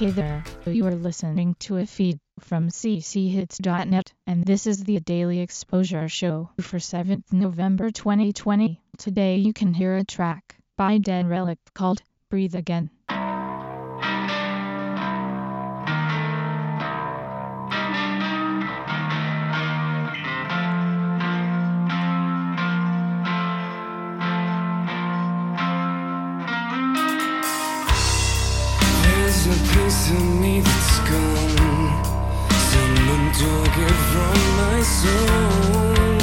Hey there, you are listening to a feed from cchits.net, and this is the Daily Exposure Show for 7th November 2020. Today you can hear a track by Dead Relic called Breathe Again. There's a piece of me that's gone. Someone took it from my soul.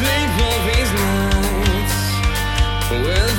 sleep all these nights. Well.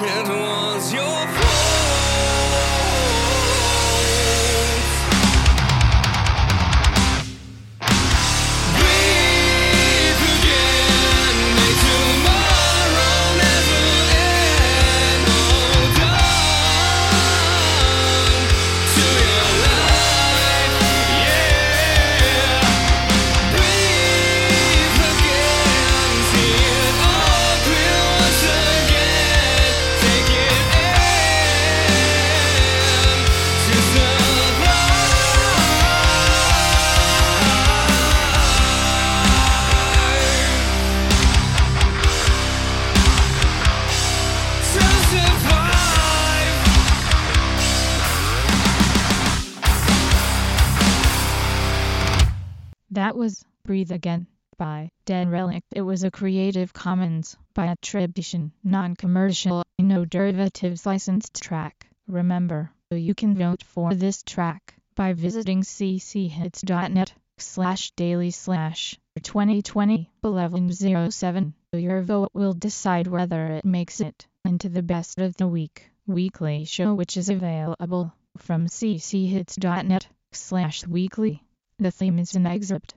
and That was Breathe Again by Dead Relic. It was a Creative Commons by attribution, non-commercial, no derivatives licensed track. Remember, you can vote for this track by visiting cchits.net slash daily slash 2020 1107. Your vote will decide whether it makes it into the best of the week weekly show which is available from cchits.net slash weekly. The theme is an excerpt